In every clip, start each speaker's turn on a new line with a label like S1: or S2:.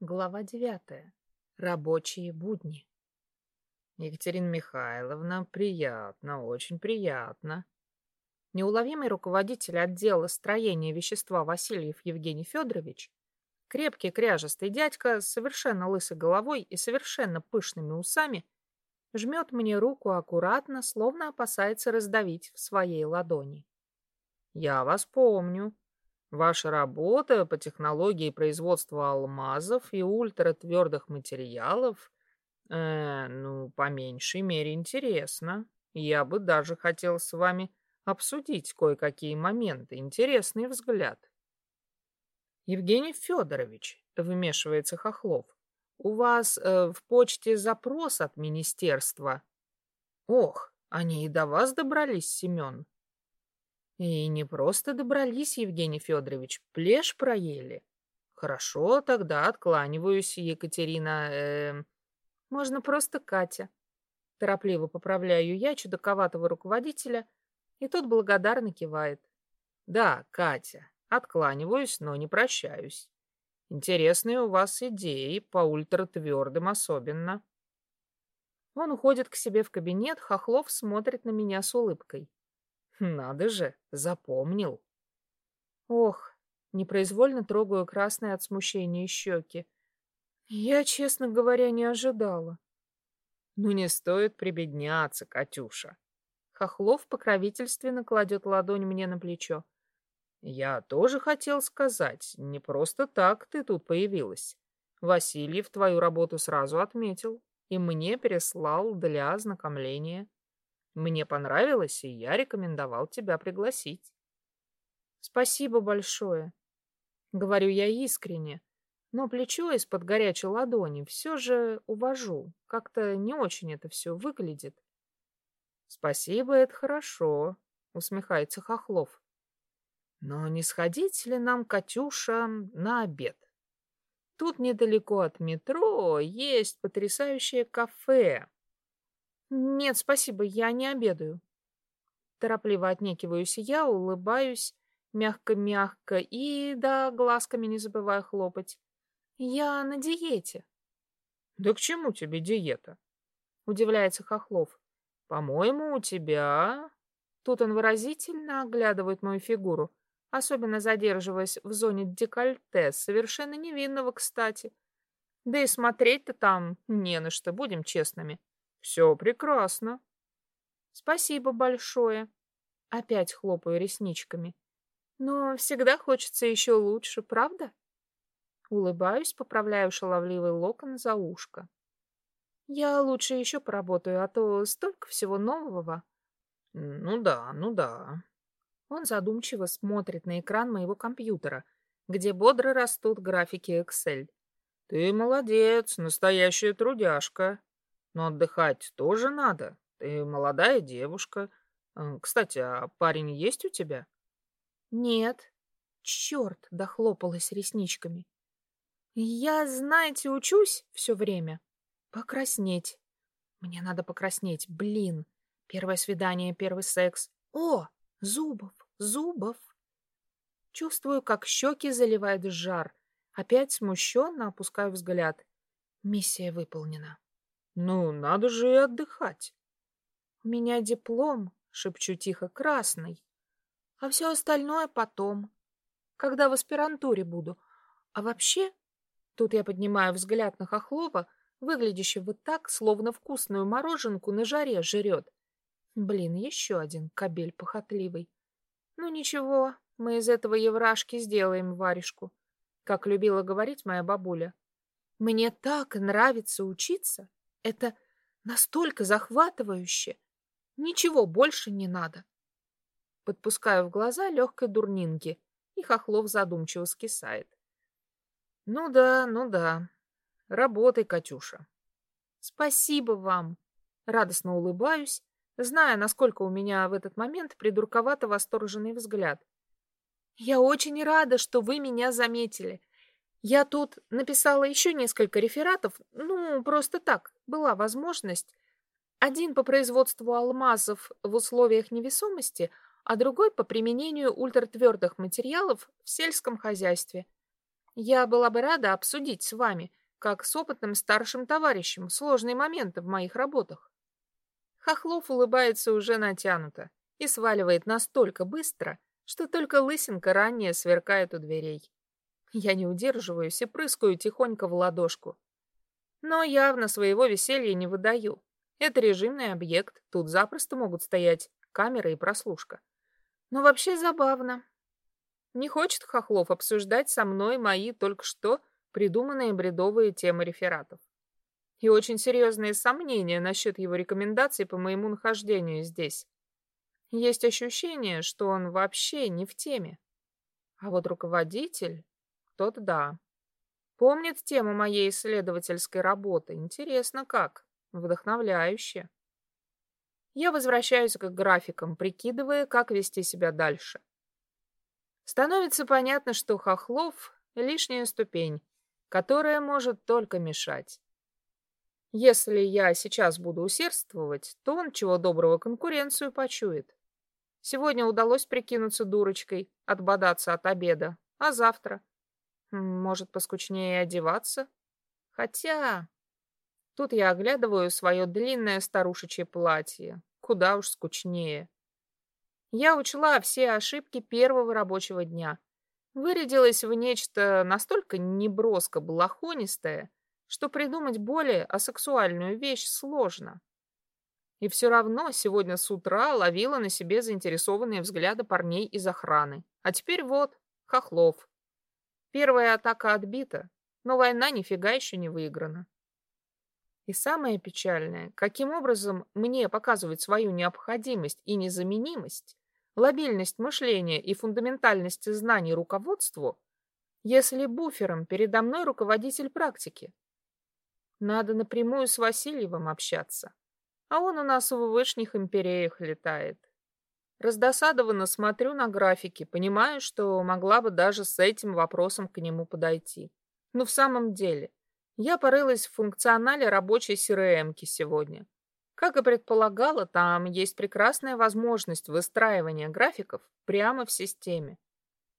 S1: Глава девятая. Рабочие будни.
S2: Екатерина Михайловна, приятно, очень приятно.
S1: Неуловимый руководитель отдела строения вещества Васильев Евгений Федорович, крепкий кряжестый дядька с совершенно лысой головой и совершенно пышными усами, жмет мне руку аккуратно, словно опасается раздавить в своей ладони.
S2: «Я вас помню. Ваша работа по технологии производства алмазов и ультратвердых материалов, э, ну, по меньшей мере, интересна. Я бы даже хотел с вами обсудить кое-какие моменты. Интересный взгляд».
S1: «Евгений Федорович», — вмешивается Хохлов, у вас э, в почте запрос от министерства. Ох, они и до вас добрались, Семен. И не просто добрались, Евгений Федорович, плешь проели. Хорошо, тогда откланиваюсь, Екатерина. Э, можно просто Катя. Торопливо поправляю я чудаковатого руководителя, и тот благодарно кивает. Да, Катя, откланиваюсь, но не прощаюсь. Интересные у вас идеи, по ультратвердым особенно. Он уходит к себе в кабинет, Хохлов смотрит на меня с улыбкой. Надо же, запомнил. Ох, непроизвольно трогаю красные от смущения щеки. Я, честно говоря, не ожидала. Ну не стоит прибедняться, Катюша. Хохлов покровительственно кладет ладонь мне на плечо. Я тоже хотел сказать, не просто так ты тут появилась. Васильев твою работу сразу отметил и мне переслал для ознакомления. Мне понравилось, и я рекомендовал тебя пригласить. Спасибо большое. Говорю я искренне, но плечо из-под горячей ладони все же увожу. Как-то не очень это все выглядит. Спасибо, это хорошо, усмехается Хохлов. Но не сходить ли нам, Катюша, на обед? Тут недалеко от метро есть потрясающее кафе. Нет, спасибо, я не обедаю. Торопливо отнекиваюсь я, улыбаюсь мягко-мягко и, да, глазками не забываю хлопать. Я на диете. Да к чему тебе диета? Удивляется Хохлов. По-моему, у тебя... Тут он выразительно оглядывает мою фигуру особенно задерживаясь в зоне декольте, совершенно невинного, кстати. Да и смотреть-то там не на что, будем честными. Все прекрасно. Спасибо большое. Опять хлопаю ресничками. Но всегда хочется еще лучше, правда? Улыбаюсь, поправляю шаловливый локон за ушко. Я лучше еще поработаю, а то столько всего нового.
S2: Ну да, ну да,
S1: он задумчиво смотрит на экран моего компьютера, где бодро растут графики Excel.
S2: «Ты молодец, настоящая трудяжка. Но отдыхать тоже надо. Ты молодая девушка. Э, кстати, а парень есть у тебя?»
S1: «Нет». Черт, дохлопалась ресничками. «Я, знаете, учусь все время. Покраснеть. Мне надо покраснеть, блин. Первое свидание, первый секс. О, Зубов! Зубов. Чувствую, как щеки заливает жар. Опять смущенно опускаю взгляд. Миссия выполнена.
S2: Ну, надо же и отдыхать.
S1: У меня диплом, шепчу тихо, красный. А все остальное потом, когда в аспирантуре буду. А вообще, тут я поднимаю взгляд на Хохлова, выглядящего так, словно вкусную мороженку на жаре жрет. Блин, еще один кабель похотливый. Ну ничего, мы из этого еврашки сделаем варежку, как любила говорить моя бабуля. Мне так нравится учиться. Это настолько захватывающе. Ничего больше не надо. Подпускаю в глаза легкой дурнинки, и Хохлов задумчиво скисает. Ну да, ну да. Работай, Катюша. Спасибо вам. Радостно улыбаюсь зная, насколько у меня в этот момент придурковато восторженный взгляд. «Я очень рада, что вы меня заметили. Я тут написала еще несколько рефератов, ну, просто так, была возможность. Один по производству алмазов в условиях невесомости, а другой по применению ультратвердых материалов в сельском хозяйстве. Я была бы рада обсудить с вами, как с опытным старшим товарищем, сложные моменты в моих работах. Хохлов улыбается уже натянуто и сваливает настолько быстро, что только лысинка ранее сверкает у дверей. Я не удерживаюсь и прыскаю тихонько в ладошку. Но явно своего веселья не выдаю. Это режимный объект, тут запросто могут стоять камера и прослушка. Но вообще забавно. Не хочет Хохлов обсуждать со мной мои только что придуманные бредовые темы рефератов. И очень серьезные сомнения насчет его рекомендаций по моему нахождению здесь. Есть ощущение, что он вообще не в теме. А вот руководитель, тот да. Помнит тему моей исследовательской работы. Интересно как. Вдохновляюще. Я возвращаюсь к графикам, прикидывая, как вести себя дальше. Становится понятно, что Хохлов — лишняя ступень, которая может только мешать. Если я сейчас буду усердствовать, то он, чего доброго, конкуренцию почует. Сегодня удалось прикинуться дурочкой, отбодаться от обеда, а завтра? Может, поскучнее одеваться? Хотя... Тут я оглядываю свое длинное старушечье платье. Куда уж скучнее. Я учла все ошибки первого рабочего дня. Вырядилась в нечто настолько неброско-балахонистое, что придумать более асексуальную вещь сложно. И все равно сегодня с утра ловила на себе заинтересованные взгляды парней из охраны. А теперь вот, Хохлов. Первая атака отбита, но война нифига еще не выиграна. И самое печальное, каким образом мне показывать свою необходимость и незаменимость, лобильность мышления и фундаментальность знаний руководству, если буфером передо мной руководитель практики. Надо напрямую с Васильевым общаться, а он у нас в вышних империях летает. Раздосадованно смотрю на графики, понимаю, что могла бы даже с этим вопросом к нему подойти. Но в самом деле, я порылась в функционале рабочей CRM-ки сегодня. Как и предполагала, там есть прекрасная возможность выстраивания графиков прямо в системе.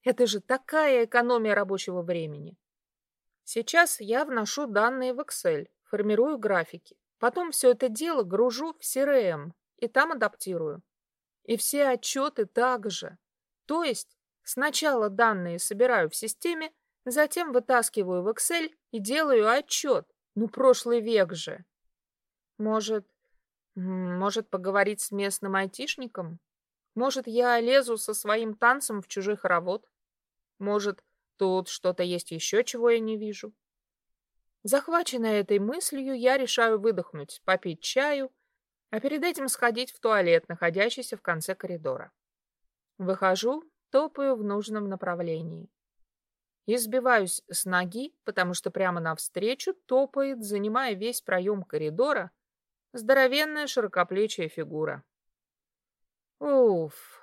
S1: Это же такая экономия рабочего времени. Сейчас я вношу данные в Excel, формирую графики. Потом все это дело гружу в CRM и там адаптирую. И все отчеты также. То есть сначала данные собираю в системе, Затем вытаскиваю в Excel и делаю отчет. Ну, прошлый век же. Может, может поговорить с местным айтишником? Может, я лезу со своим танцем в чужой хоровод? Может, тут что-то есть еще, чего я не вижу? Захваченная этой мыслью, я решаю выдохнуть, попить чаю, а перед этим сходить в туалет, находящийся в конце коридора. Выхожу, топаю в нужном направлении и сбиваюсь с ноги, потому что прямо навстречу топает, занимая весь проем коридора, здоровенная широкоплечья фигура. Уф,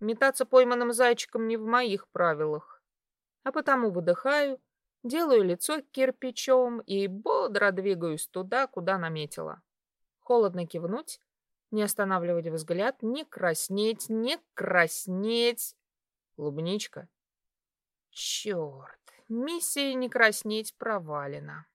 S1: метаться пойманным зайчиком не в моих правилах. А потому выдыхаю, делаю лицо кирпичом и бодро двигаюсь туда, куда наметила. Холодно кивнуть, не останавливать взгляд, не краснеть, не краснеть. Клубничка, Черт, миссия не краснеть провалена.